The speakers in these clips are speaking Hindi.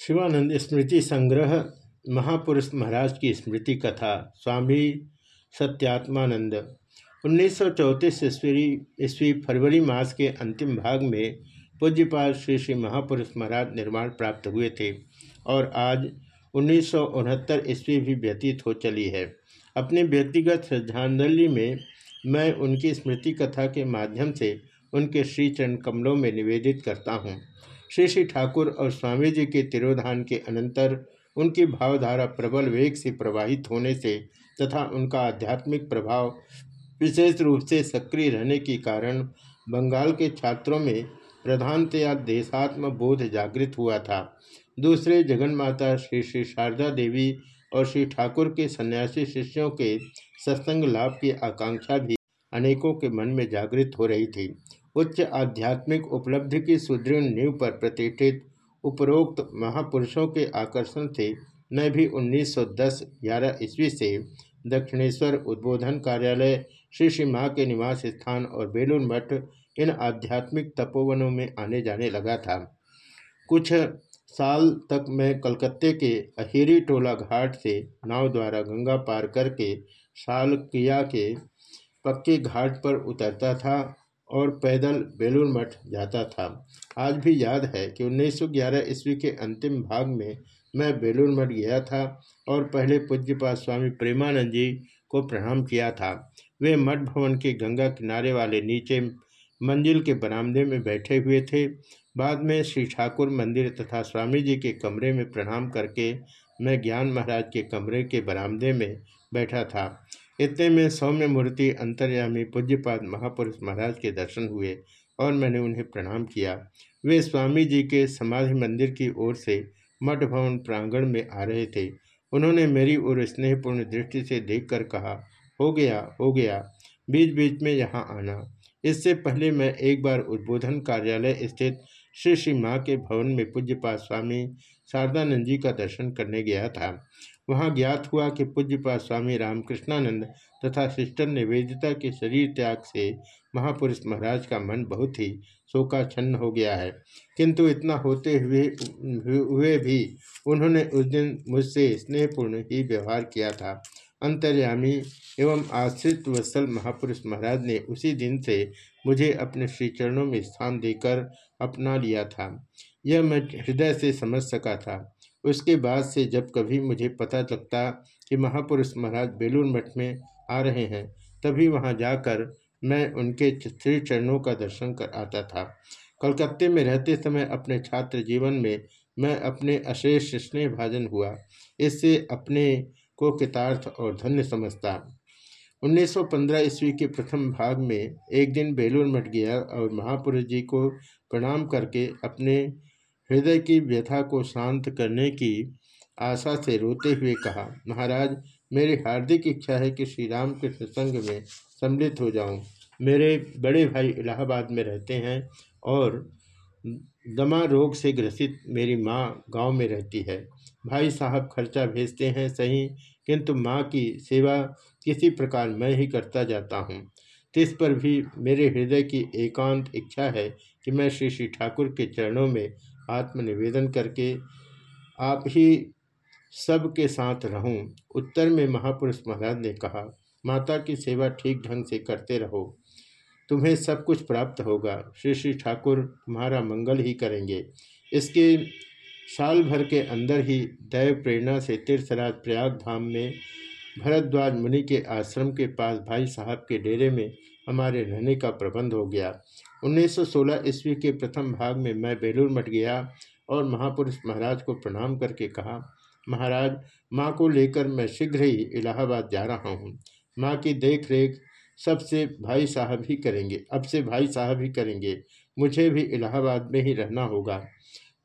शिवानंद स्मृति संग्रह, महापुरुष महाराज की स्मृति कथा, स्वामी सत्यात्मानंद। उन्नीस सौ चौंतीस ईस्वी ईस्वी फरवरी मास के अंतिम भाग में पूज्यपाल श्री श्री महापुरुष महाराज निर्माण प्राप्त हुए थे और आज उन्नीस सौ उनहत्तर ईस्वी भी व्यतीत हो चली है। अपने व्यक्तिगत श्रद्धांजलि में मैं उनकी स्मृति कथा के माध्यम से उनके श्री चरण कमलों में निवेदित करता हूँ। श्री श्री ठाकुर और स्वामी जी के तिरोधान के अनंतर उनकी भावधारा प्रबल वेग से प्रवाहित होने से तथा उनका आध्यात्मिक प्रभाव विशेष रूप से सक्रिय रहने के कारण बंगाल के छात्रों में प्रधानतया देशात्म बोध जागृत हुआ था। दूसरे जगन माता श्री श्री शारदा देवी और श्री ठाकुर के सन्यासी शिष्यों के सत्संग लाभ की आकांक्षा भी अनेकों के मन में जागृत हो रही थी। उच्च आध्यात्मिक उपलब्धि की सुदृढ़ नींव पर प्रतिष्ठित उपरोक्त महापुरुषों के आकर्षण से मैं भी 1910 ग्यारह ईस्वी से दक्षिणेश्वर उद्बोधन कार्यालय, श्री श्री माँ के निवास स्थान और बेलूर मठ इन आध्यात्मिक तपोवनों में आने जाने लगा था। कुछ साल तक मैं कलकत्ते के अहिरी टोला घाट से नाव द्वारा गंगा पार करके सालकिया के पक्के घाट पर उतरता था। और पैदल बेलूर मठ जाता था। आज भी याद है कि 1911 ईस्वी के अंतिम भाग में मैं बेलूर मठ गया था और पहले पूज्यपात स्वामी प्रेमानंद जी को प्रणाम किया था। वे मठ भवन के गंगा किनारे वाले नीचे मंजिल के बरामदे में बैठे हुए थे। बाद में श्री ठाकुर मंदिर तथा स्वामी जी के कमरे में प्रणाम करके मैं ज्ञान महाराज के कमरे के बरामदे में बैठा था। इतने में सौम्य मूर्ति अंतर्यामी पूज्यपाद महापुरुष महाराज के दर्शन हुए और मैंने उन्हें प्रणाम किया। वे स्वामी जी के समाधि मंदिर की ओर से मठ भवन प्रांगण में आ रहे थे। उन्होंने मेरी ओर स्नेहपूर्ण दृष्टि से देखकर कहा, हो गया हो गया बीच बीच में यहाँ आना। इससे पहले मैं एक बार उद्बोधन कार्यालय स्थित श्री श्री माँ के भवन में पूज्यपात स्वामी शारदानंद जी का दर्शन करने गया था। वहाँ ज्ञात हुआ कि पूज्यपा स्वामी रामकृष्णानंद तथा सिस्टर निवेदिता के शरीर त्याग से महापुरुष महाराज का मन बहुत ही शोकाछन्न हो गया है। किंतु इतना होते हुए हुए भी उन्होंने उस दिन मुझसे स्नेहपूर्ण ही व्यवहार किया था। अंतर्यामी एवं आश्रित वत्सल महापुरुष महाराज ने उसी दिन से मुझे अपने श्री चरणों में स्थान देकर अपना लिया था। यह मैं हृदय से समझ सका था। उसके बाद से जब कभी मुझे पता लगता कि महापुरुष महाराज बेलूर मठ में आ रहे हैं, तभी वहाँ जाकर मैं उनके श्री चरणों का दर्शन कर आता था। कलकत्ते में रहते समय अपने छात्र जीवन में मैं अपने अशेष स्नेह भाजन हुआ। इससे अपने को कितार्थ और धन्य समझता। 1915 ईस्वी के प्रथम भाग में एक दिन बेलूर मठ गया और महापुरुष जी को प्रणाम करके अपने हृदय की व्यथा को शांत करने की आशा से रोते हुए कहा, महाराज, मेरी हार्दिक इच्छा है कि श्री राम के सत्संग में सम्मिलित हो जाऊँ। मेरे बड़े भाई इलाहाबाद में रहते हैं और दमा रोग से ग्रसित मेरी माँ गाँव में रहती है भाई साहब खर्चा भेजते हैं सही, किंतु माँ की सेवा किसी प्रकार मैं ही करता जाता हूँ तिस पर भी मेरे हृदय की एकांत इच्छा है कि मैं श्री श्री ठाकुर के चरणों में आत्मनिवेदन करके आप ही सब के साथ रहूँ। उत्तर में महापुरुष महाराज ने कहा, माता की सेवा ठीक ढंग से करते रहो। तुम्हें सब कुछ प्राप्त होगा। श्री श्री ठाकुर तुम्हारा मंगल ही करेंगे। इसके साल भर के अंदर ही दैव प्रेरणा से तीर्थराज प्रयाग धाम में भरद्वाज मुनि के आश्रम के पास भाई साहब के डेरे में हमारे रहने का प्रबंध हो गया। 1916 ईस्वी के प्रथम भाग में मैं बेलूर मठ गया और महापुरुष महाराज को प्रणाम करके कहा, महाराज, माँ को लेकर मैं शीघ्र ही इलाहाबाद जा रहा हूँ। माँ की देख रेख सबसे भाई साहब ही करेंगे, अब से भाई साहब ही करेंगे। मुझे भी इलाहाबाद में ही रहना होगा।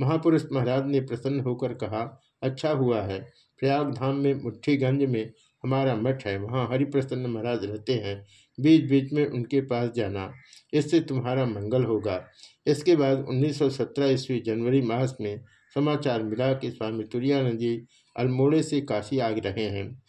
महापुरुष महाराज ने प्रसन्न होकर कहा अच्छा हुआ है। प्रयाग धाम में मुठ्ठीगंज में हमारा मठ है। वहाँ हरिप्रसन्न महाराज रहते हैं। बीच बीच में उनके पास जाना। इससे तुम्हारा मंगल होगा। इसके बाद 1917 ईस्वी जनवरी मास में समाचार मिला कि स्वामी तुरानंद जी अल्मोड़े से काशी आ रहे हैं।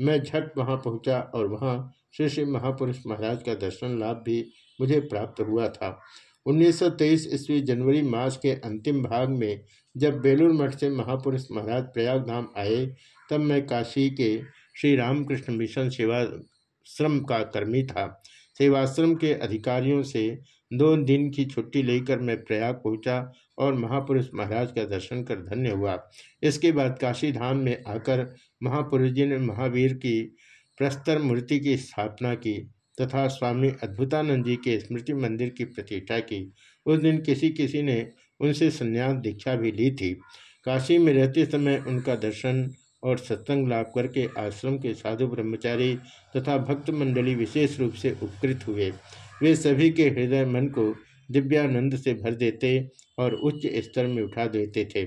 मैं झट वहाँ पहुँचा और वहाँ श्री श्री महापुरुष महाराज का दर्शन लाभ भी मुझे प्राप्त हुआ था। 1923 ईस्वी जनवरी मास के अंतिम भाग में जब बेलूर मठ से महापुरुष महाराज प्रयाग धाम आए, तब मैं काशी के श्री रामकृष्ण मिशन सेवा, श्रम का कर्मी था। सेवाश्रम के अधिकारियों से दो दिन की छुट्टी लेकर मैं प्रयाग पहुँचा और महापुरुष महाराज का दर्शन कर धन्य हुआ। इसके बाद काशी धाम में आकर महापुरुष जी ने महावीर की प्रस्तर मूर्ति की स्थापना की तथा स्वामी अद्भुतानंद जी के स्मृति मंदिर की प्रतिष्ठा की। उस दिन किसी किसी ने उनसे संन्यास दीक्षा भी ली थी। काशी में रहते समय उनका दर्शन और सत्संग लाभ करके आश्रम के साधु ब्रह्मचारी तथा भक्त मंडली विशेष रूप से उपकृत हुए। वे सभी के हृदय मन को दिव्यानंद से भर देते और उच्च स्तर में उठा देते थे।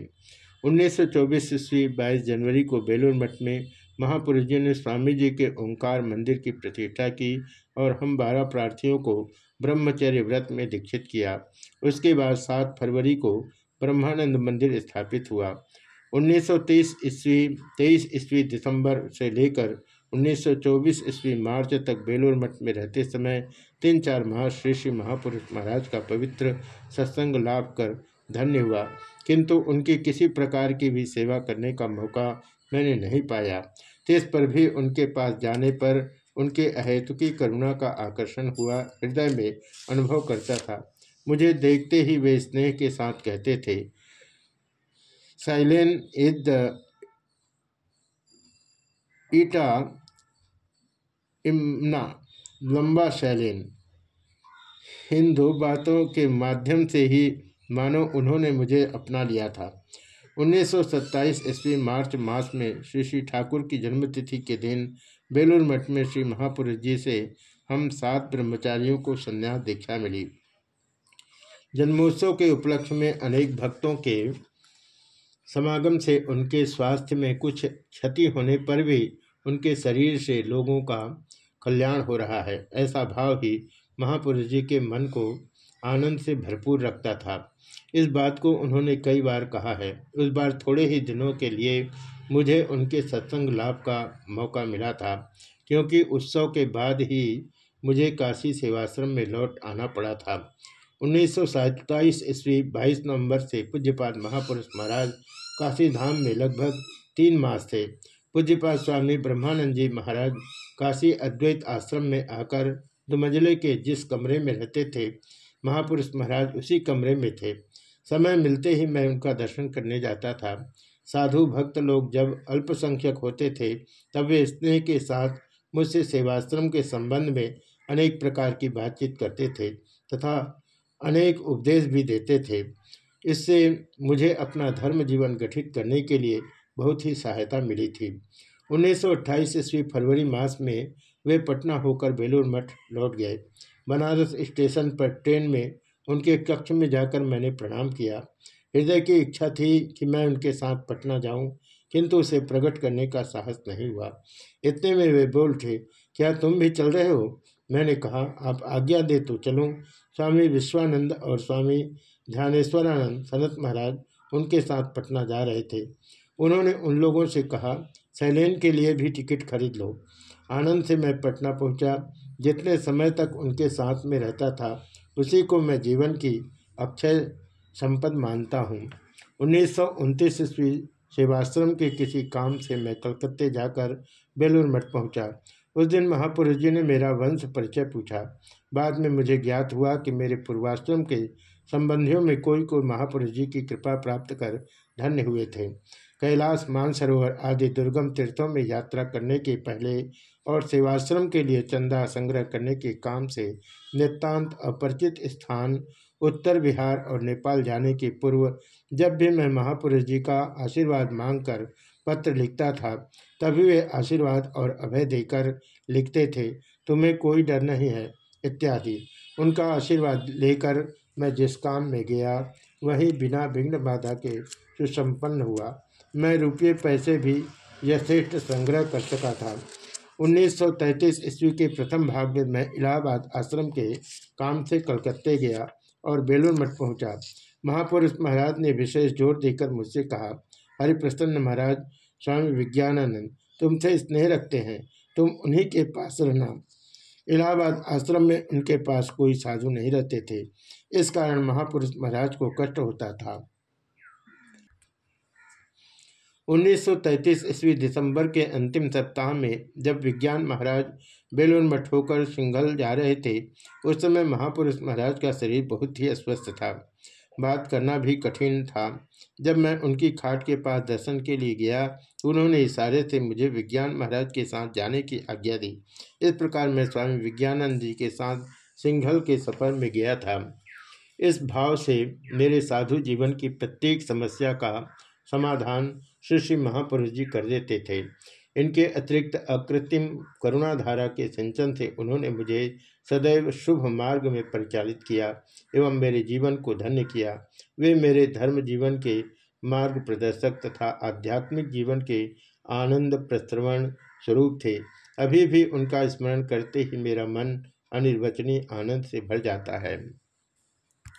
1924 ईस्वी बाईस जनवरी को बेलूर मठ में महापुरुष जी ने स्वामी जी के ओंकार मंदिर की प्रतिष्ठा की और हम बारह प्रार्थियों को ब्रह्मचर्य व्रत में दीक्षित किया। उसके बाद सात फरवरी को ब्रह्मानंद मंदिर स्थापित हुआ। 1930 ईस्वी, तेईस ईस्वी दिसंबर से लेकर 1924 ईस्वी मार्च तक बेलूर मठ में रहते समय तीन चार माह श्री श्री महापुरुष महाराज का पवित्र सत्संग लाभ कर धन्य हुआ। किंतु उनकी किसी प्रकार की भी सेवा करने का मौका मैंने नहीं पाया। तेज पर भी उनके पास जाने पर उनके अहेतुकी करुणा का आकर्षण हुआ, हृदय में अनुभव करता था। मुझे देखते ही वे स्नेह के साथ कहते थे साइलेन इज़ द ईटा इमना लंबा शैलेन हिंदू बातों के माध्यम से ही मानो उन्होंने मुझे अपना लिया था। 1927 ईस्वी मार्च मास में श्री श्री ठाकुर की जन्मतिथि के दिन बेलूर मठ में श्री महापुरुष जी से हम सात ब्रह्मचारियों को संन्यास दीक्षा मिली। जन्मोत्सव के उपलक्ष्य में अनेक भक्तों के समागम से उनके स्वास्थ्य में कुछ क्षति होने पर भी उनके शरीर से लोगों का कल्याण हो रहा है। ऐसा भाव ही महापुरुष जी के मन को आनंद से भरपूर रखता था। इस बात को उन्होंने कई बार कहा है। उस बार थोड़े ही दिनों के लिए मुझे उनके सत्संग लाभ का मौका मिला था, क्योंकि उत्सव के बाद ही मुझे काशी सेवाश्रम में लौट आना पड़ा था। उन्नीस सौ ईस्वी बाईस नवंबर से पूज्यपाद महापुरुष महाराज काशी धाम में लगभग तीन मास थे। पूज्यपाद स्वामी ब्रह्मानंद जी महाराज काशी अद्वैत आश्रम में आकर दुमजले के जिस कमरे में रहते थे, महापुरुष महाराज उसी कमरे में थे। समय मिलते ही मैं उनका दर्शन करने जाता था। साधु भक्त लोग जब अल्पसंख्यक होते थे, तब वे स्नेह के साथ मुझसे सेवाश्रम के संबंध में अनेक प्रकार की बातचीत करते थे तथा अनेक उपदेश भी देते थे। इससे मुझे अपना धर्म जीवन गठित करने के लिए बहुत ही सहायता मिली थी। 1928 ईस्वी फरवरी मास में वे पटना होकर बेलूर मठ लौट गए। बनारस स्टेशन पर ट्रेन में उनके कक्ष में जाकर मैंने प्रणाम किया। हृदय की इच्छा थी कि मैं उनके साथ पटना जाऊँ, किंतु उसे प्रकट करने का साहस नहीं हुआ। इतने में वे बोल थे क्या तुम भी चल रहे हो? मैंने कहा आप आज्ञा दे तो चलूँ। स्वामी विश्वानंद और स्वामी ध्यानेश्वरानंद सनत महाराज उनके साथ पटना जा रहे थे। उन्होंने उन लोगों से कहा, सैलेन के लिए भी टिकट खरीद लो। आनंद से मैं पटना पहुँचा, जितने समय तक उनके साथ में रहता था, उसी को मैं जीवन की अक्षय संपद मानता हूँ। उन्नीस सौ उनतीस ईस्वी सेवाश्रम के किसी काम से मैं कलकत्ते जाकर बेलूर मठ पहुँचा। उस दिन महापुरुष जी ने मेरा वंश परिचय पूछा। बाद में मुझे ज्ञात हुआ कि मेरे पूर्वाश्रम के संबंधियों में कोई कोई महापुरुष जी की कृपा प्राप्त कर धन्य हुए थे। कैलाश मानसरोवर आदि दुर्गम तीर्थों में यात्रा करने के पहले और सेवाश्रम के लिए चंदा संग्रह करने के काम से नितान्त अपरिचित स्थान, उत्तर बिहार और नेपाल जाने के पूर्व जब भी मैं महापुरुष जी का आशीर्वाद मांगकर पत्र लिखता था, तभी वे आशीर्वाद और अभय देकर लिखते थे, तुम्हें कोई डर नहीं है, इत्यादि। उनका आशीर्वाद लेकर मैं जिस काम में गया, वही बिना विघ्न बाधा के सुसंपन्न हुआ। मैं रुपये, पैसे भी यथेष्ट संग्रह कर सका था। 1933 ईस्वी के प्रथम भाग में मैं इलाहाबाद आश्रम के काम से कलकत्ते गया और बेलूर मठ पहुँचा। महापुरुष महाराज ने विशेष ज़ोर देकर मुझसे कहा, हरिप्रसन्न महाराज, स्वामी विज्ञानानंद, तुमसे स्नेह रखते हैं। तुम उन्हीं के पास रहना। इलाहाबाद आश्रम में उनके पास कोई साधु नहीं रहते थे। इस कारण महापुरुष महाराज को कष्ट होता था। 1933 ईस्वी दिसंबर के अंतिम सप्ताह में जब विज्ञान महाराज बेलून मठ होकर सिंघल जा रहे थे, उस समय महापुरुष महाराज का शरीर बहुत ही अस्वस्थ था। बात करना भी कठिन था। जब मैं उनकी खाट के पास दर्शन के लिए गया उन्होंने इशारे से मुझे विज्ञान महाराज के साथ जाने की आज्ञा दी। इस प्रकार मैं स्वामी विज्ञानंद जी के साथ सिंघल के सफ़र में गया था। इस भाव से मेरे साधु जीवन की प्रत्येक समस्या का समाधान श्री श्री महापुरुष जी कर देते थे। इनके अतिरिक्त अकृत्रिम करुणाधारा के सिंचन से उन्होंने मुझे सदैव शुभ मार्ग में परिचालित किया एवं मेरे जीवन को धन्य किया। वे मेरे धर्म जीवन के मार्ग प्रदर्शक तथा आध्यात्मिक जीवन के आनंद प्रश्रवण स्वरूप थे। अभी भी उनका स्मरण करते ही मेरा मन अनिर्वचनीय आनंद से भर जाता है।